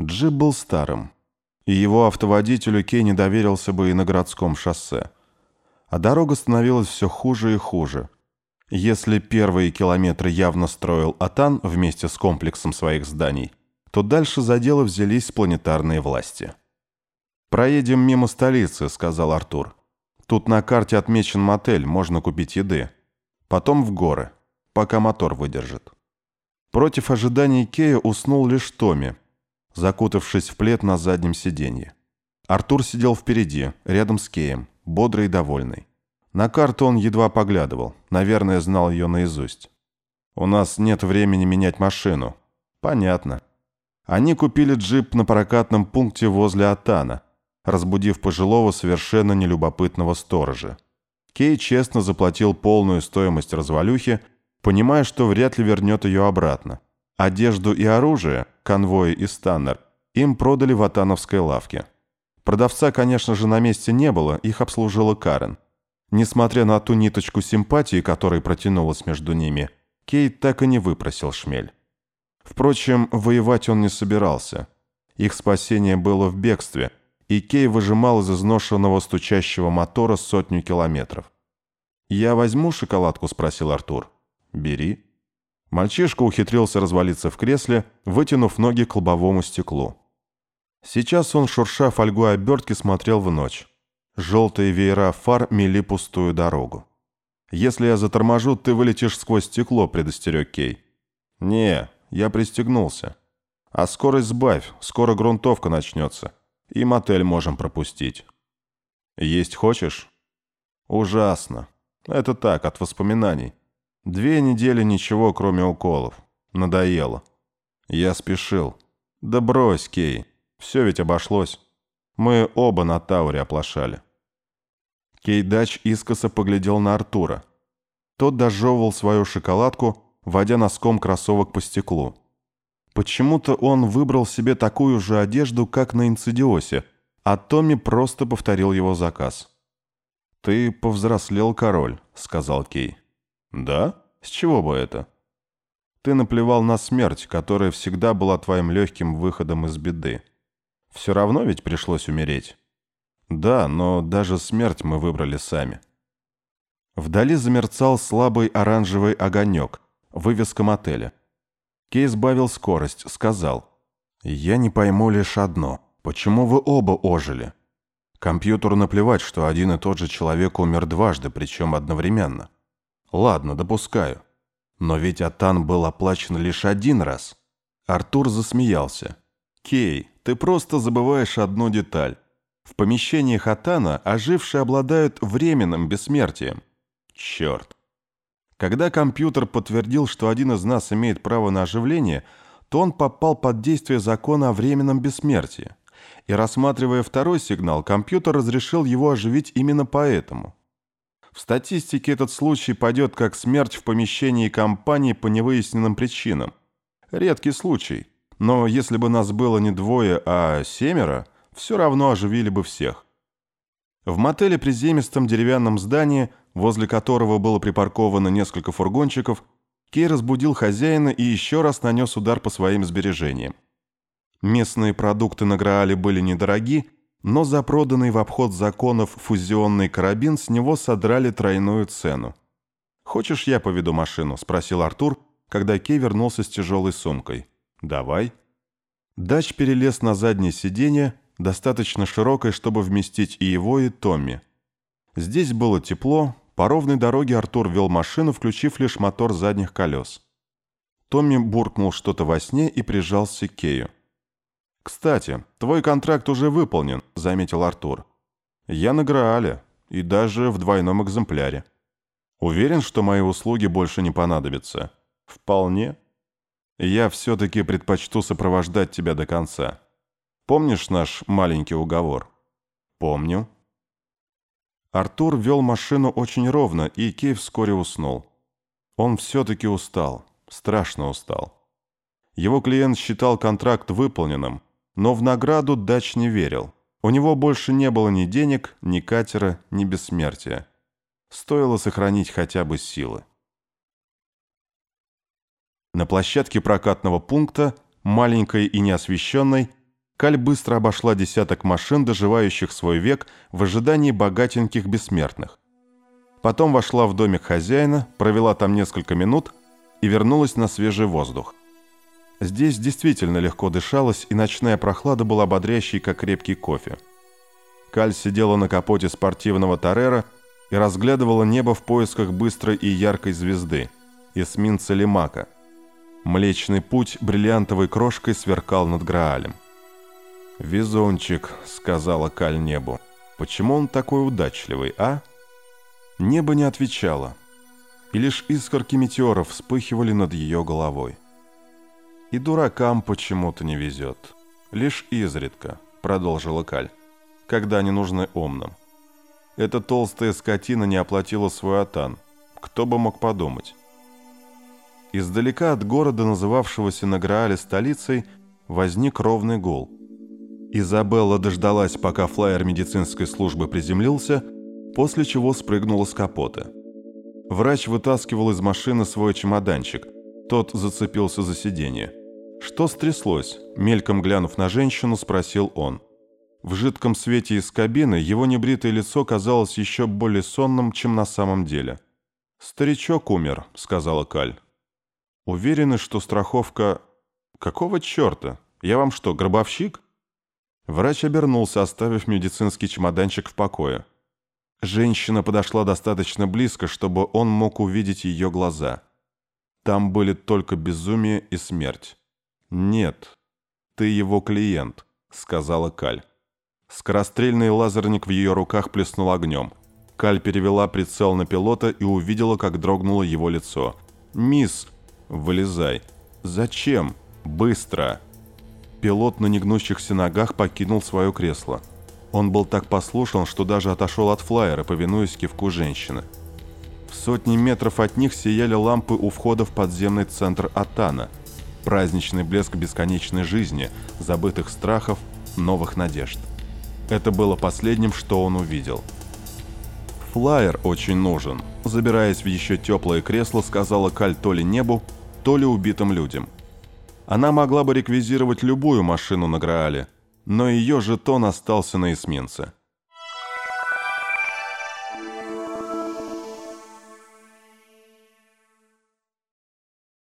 Джип был старым, и его автоводителю Кей не доверился бы и на городском шоссе. А дорога становилась все хуже и хуже. Если первые километры явно строил Атан вместе с комплексом своих зданий, то дальше за дело взялись планетарные власти. «Проедем мимо столицы», — сказал Артур. «Тут на карте отмечен мотель, можно купить еды. Потом в горы, пока мотор выдержит». Против ожиданий Кея уснул лишь Томми, закутавшись в плед на заднем сиденье. Артур сидел впереди, рядом с Кеем, бодрый и довольный. На карту он едва поглядывал, наверное, знал ее наизусть. «У нас нет времени менять машину». «Понятно». Они купили джип на прокатном пункте возле Атана, разбудив пожилого совершенно нелюбопытного сторожа. Кей честно заплатил полную стоимость развалюхи, понимая, что вряд ли вернет ее обратно. Одежду и оружие, конвои и станнер, им продали в Атановской лавке. Продавца, конечно же, на месте не было, их обслужила Карен. Несмотря на ту ниточку симпатии, которая протянулась между ними, Кейт так и не выпросил шмель. Впрочем, воевать он не собирался. Их спасение было в бегстве, и Кей выжимал из изношенного стучащего мотора сотню километров. «Я возьму шоколадку?» – спросил Артур. «Бери». Мальчишка ухитрился развалиться в кресле, вытянув ноги к лобовому стеклу. Сейчас он, шурша фольгой обертки, смотрел в ночь. Желтые веера фар мели пустую дорогу. «Если я заторможу, ты вылетишь сквозь стекло», — предостерег Кей. «Не, я пристегнулся. А скорость сбавь, скоро грунтовка начнется. И мотель можем пропустить». «Есть хочешь?» «Ужасно. Это так, от воспоминаний. Две недели ничего, кроме уколов. Надоело. Я спешил. Да брось, Кей. Все ведь обошлось. Мы оба на Тауре оплошали. Кейдач искоса поглядел на Артура. Тот дожевывал свою шоколадку, водя носком кроссовок по стеклу. Почему-то он выбрал себе такую же одежду, как на инцидиосе, а Томми просто повторил его заказ. «Ты повзрослел, король», — сказал Кей. «Да? С чего бы это?» «Ты наплевал на смерть, которая всегда была твоим легким выходом из беды. Все равно ведь пришлось умереть». «Да, но даже смерть мы выбрали сами». Вдали замерцал слабый оранжевый огонек, вывеска мотеля. Кей сбавил скорость, сказал. «Я не пойму лишь одно. Почему вы оба ожили?» Компьютеру наплевать, что один и тот же человек умер дважды, причем одновременно. Ладно, допускаю. Но ведь Атан был оплачен лишь один раз. Артур засмеялся. Кей, ты просто забываешь одну деталь. В помещениях Атана ожившие обладают временным бессмертием. Черт. Когда компьютер подтвердил, что один из нас имеет право на оживление, то он попал под действие закона о временном бессмертии. И рассматривая второй сигнал, компьютер разрешил его оживить именно поэтому. В статистике этот случай пойдет как смерть в помещении компании по невыясненным причинам. Редкий случай. Но если бы нас было не двое, а семеро, все равно оживили бы всех. В мотеле приземистом деревянном здании, возле которого было припарковано несколько фургончиков, Кей разбудил хозяина и еще раз нанес удар по своим сбережениям. Местные продукты на Граале были недороги, но за проданный в обход законов фузионный карабин с него содрали тройную цену. «Хочешь, я поведу машину?» – спросил Артур, когда Кей вернулся с тяжелой сумкой. «Давай». Дач перелез на заднее сиденье, достаточно широкое, чтобы вместить и его, и Томми. Здесь было тепло, по ровной дороге Артур вел машину, включив лишь мотор задних колес. Томми буркнул что-то во сне и прижался к Кею. «Кстати, твой контракт уже выполнен», — заметил Артур. «Я на Граале, и даже в двойном экземпляре. Уверен, что мои услуги больше не понадобятся?» «Вполне. Я все-таки предпочту сопровождать тебя до конца. Помнишь наш маленький уговор?» «Помню». Артур вел машину очень ровно, и Кей вскоре уснул. Он все-таки устал, страшно устал. Его клиент считал контракт выполненным, но в награду Дач не верил. У него больше не было ни денег, ни катера, ни бессмертия. Стоило сохранить хотя бы силы. На площадке прокатного пункта, маленькой и неосвещенной, Каль быстро обошла десяток машин, доживающих свой век в ожидании богатеньких бессмертных. Потом вошла в домик хозяина, провела там несколько минут и вернулась на свежий воздух. Здесь действительно легко дышалось, и ночная прохлада была бодрящей, как крепкий кофе. Каль сидела на капоте спортивного Торера и разглядывала небо в поисках быстрой и яркой звезды, эсминца Лимака. Млечный путь бриллиантовой крошкой сверкал над Граалем. «Везунчик», — сказала Каль небу. «Почему он такой удачливый, а?» Небо не отвечало, и лишь искорки метеоров вспыхивали над ее головой. «И дуракам почему-то не везет. Лишь изредка», — продолжила Каль, — «когда они нужны умным. Эта толстая скотина не оплатила свой атан. Кто бы мог подумать?» Издалека от города, называвшегося на Граале столицей, возник ровный гул — Изабелла дождалась, пока флайер медицинской службы приземлился, после чего спрыгнула с капота. Врач вытаскивал из машины свой чемоданчик. Тот зацепился за сиденье. «Что стряслось?» – мельком глянув на женщину, спросил он. В жидком свете из кабины его небритое лицо казалось еще более сонным, чем на самом деле. «Старичок умер», – сказала Каль. «Уверены, что страховка...» «Какого черта? Я вам что, гробовщик?» Врач обернулся, оставив медицинский чемоданчик в покое. Женщина подошла достаточно близко, чтобы он мог увидеть ее глаза. Там были только безумие и смерть. «Нет, ты его клиент», — сказала Каль. Скорострельный лазерник в ее руках плеснул огнем. Каль перевела прицел на пилота и увидела, как дрогнуло его лицо. «Мисс, вылезай». «Зачем? Быстро!» Пилот на негнущихся ногах покинул свое кресло. Он был так послушен, что даже отошел от флайера, повинуясь кивку женщины. В сотни метров от них сияли лампы у входа в подземный центр Атана. Праздничный блеск бесконечной жизни, забытых страхов, новых надежд. Это было последним, что он увидел. «Флайер очень нужен», – забираясь в еще теплое кресло, сказала Каль то ли небу, то ли убитым людям – она могла бы реквизировать любую машину на Граале, но ее жетон остался на эсминце.